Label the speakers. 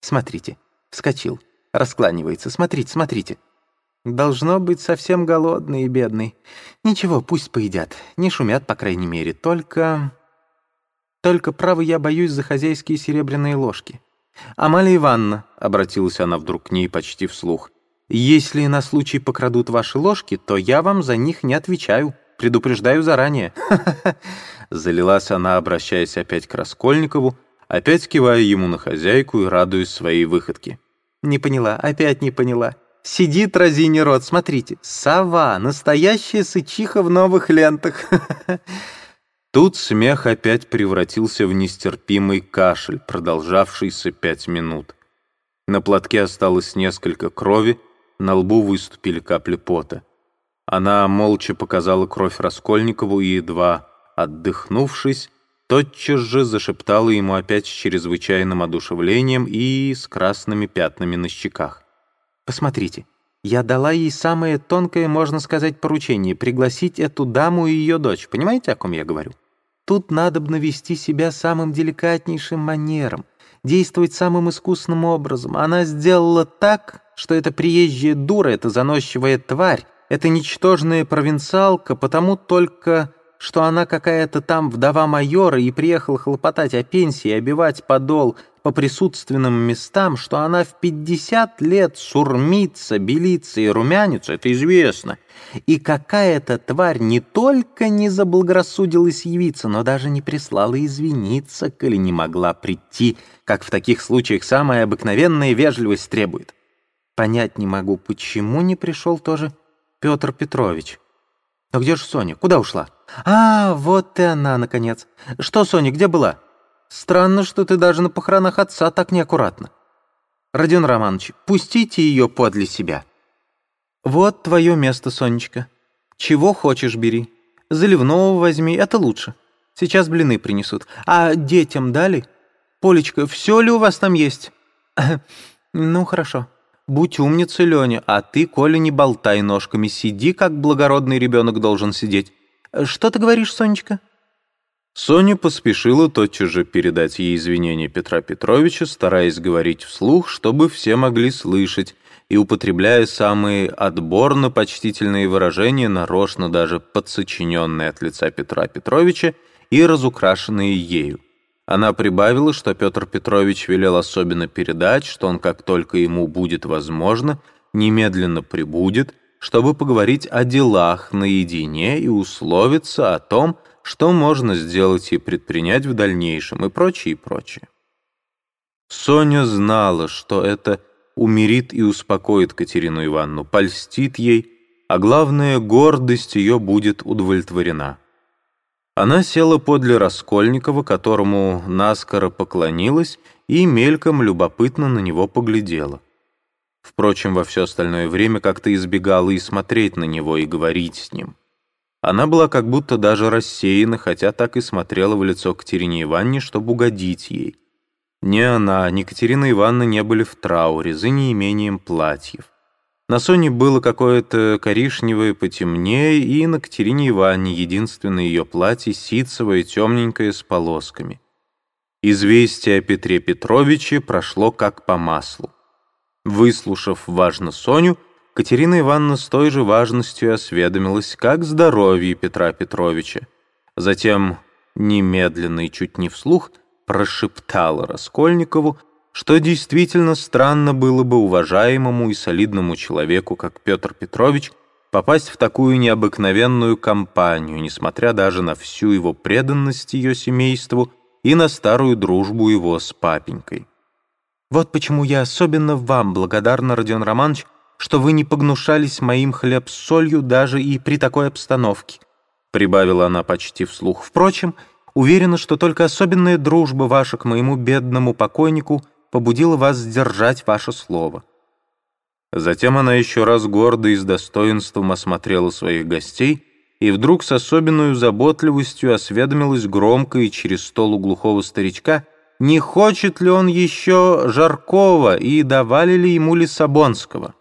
Speaker 1: Смотрите, вскочил, раскланивается. Смотрите, смотрите. Должно быть совсем голодный и бедный. Ничего, пусть поедят. Не шумят, по крайней мере. Только... Только, право, я боюсь за хозяйские серебряные ложки. «Амалия Ивановна», — обратилась она вдруг к ней почти вслух, «если на случай покрадут ваши ложки, то я вам за них не отвечаю. Предупреждаю заранее». Залилась она, обращаясь опять к Раскольникову, опять кивая ему на хозяйку и радуясь своей выходке. «Не поняла, опять не поняла. Сидит разини рот, смотрите. Сова, настоящая сычиха в новых лентах».
Speaker 2: Тут смех опять превратился в нестерпимый кашель, продолжавшийся пять минут. На платке осталось несколько крови, на лбу выступили капли пота. Она молча показала кровь Раскольникову и, едва отдохнувшись, тотчас же зашептала ему опять с чрезвычайным одушевлением и с красными пятнами на щеках.
Speaker 1: «Посмотрите, я дала ей самое тонкое, можно сказать, поручение — пригласить эту даму и ее дочь. Понимаете, о ком я говорю? Тут надо бы навести себя самым деликатнейшим манером, действовать самым искусным образом. Она сделала так, что эта приезжая дура, эта заносчивая тварь, эта ничтожная провинциалка, потому только что она какая-то там вдова майора и приехала хлопотать о пенсии обивать подол по присутственным местам, что она в 50 лет сурмится, белится и румянится, это известно. И какая-то тварь не только не заблагорассудилась явиться, но даже не прислала извиниться, коли не могла прийти, как в таких случаях самая обыкновенная вежливость требует. Понять не могу, почему не пришел тоже Петр Петрович. А где же Соня? Куда ушла? А, вот и она, наконец. Что, Соня, где была? Странно, что ты даже на похоронах отца так неаккуратно. Родион Романович, пустите ее подле себя. Вот твое место, Сонечка. Чего хочешь, бери. Заливного возьми, это лучше. Сейчас блины принесут. А детям дали? Полечка, все ли у вас там есть? Ну, хорошо. Будь умницей, Леня, а ты, Коля, не болтай ножками, сиди, как благородный ребенок должен сидеть. Что ты говоришь, Сонечка?»
Speaker 2: Соня поспешила тотчас же передать ей извинения Петра Петровича, стараясь говорить вслух, чтобы все могли слышать, и употребляя самые отборно-почтительные выражения, нарочно даже подсочиненные от лица Петра Петровича и разукрашенные ею. Она прибавила, что Петр Петрович велел особенно передать, что он, как только ему будет возможно, немедленно прибудет, чтобы поговорить о делах наедине и условиться о том, что можно сделать и предпринять в дальнейшем, и прочее, и прочее. Соня знала, что это умирит и успокоит Катерину Ивановну, польстит ей, а главное, гордость ее будет удовлетворена. Она села подле Раскольникова, которому наскоро поклонилась и мельком любопытно на него поглядела. Впрочем, во все остальное время как-то избегала и смотреть на него, и говорить с ним. Она была как будто даже рассеяна, хотя так и смотрела в лицо Катерине Ивановне, чтобы угодить ей. Ни она, ни Катерина Ивановна не были в трауре за неимением платьев. На Соне было какое-то коричневое потемнее, и на Катерине Ивановне единственное ее платье ситцевое, темненькое, с полосками. Известие о Петре Петровиче прошло как по маслу. Выслушав важно Соню, Катерина Ивановна с той же важностью осведомилась, как здоровье Петра Петровича. Затем, немедленно и чуть не вслух, прошептала Раскольникову, что действительно странно было бы уважаемому и солидному человеку, как Петр Петрович, попасть в такую необыкновенную компанию, несмотря даже на всю его преданность ее семейству и на старую дружбу его с папенькой. «Вот почему я особенно вам благодарна, Родион Романович, что вы не погнушались моим хлеб с солью даже и при такой обстановке», прибавила она почти вслух. «Впрочем, уверена, что только особенная дружба ваша к моему бедному покойнику — побудило вас сдержать ваше слово». Затем она еще раз гордо и с достоинством осмотрела своих гостей и вдруг с особенной заботливостью осведомилась громко и через стол у глухого старичка, не хочет ли он еще Жаркова и давали ли ему Лиссабонского.